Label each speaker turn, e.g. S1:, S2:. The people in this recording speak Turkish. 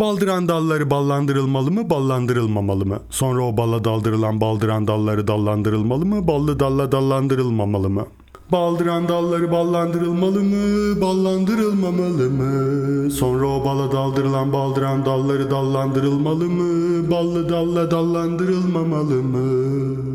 S1: Baldıran dalları ballandırılmalı mı, ballandırılmamalı mı? Sonra o balla daldırılan baldıran dalları dallandırılmalı mı, ballı dalla dallandırılmamalı mı? Baldıran dalları ballandırılmalı mı, ballandırılmamalı mı? Sonra o bala daldırılan baldıran dalları dallandırılmalı mı, ballı dalla dallandırılmamalı mı?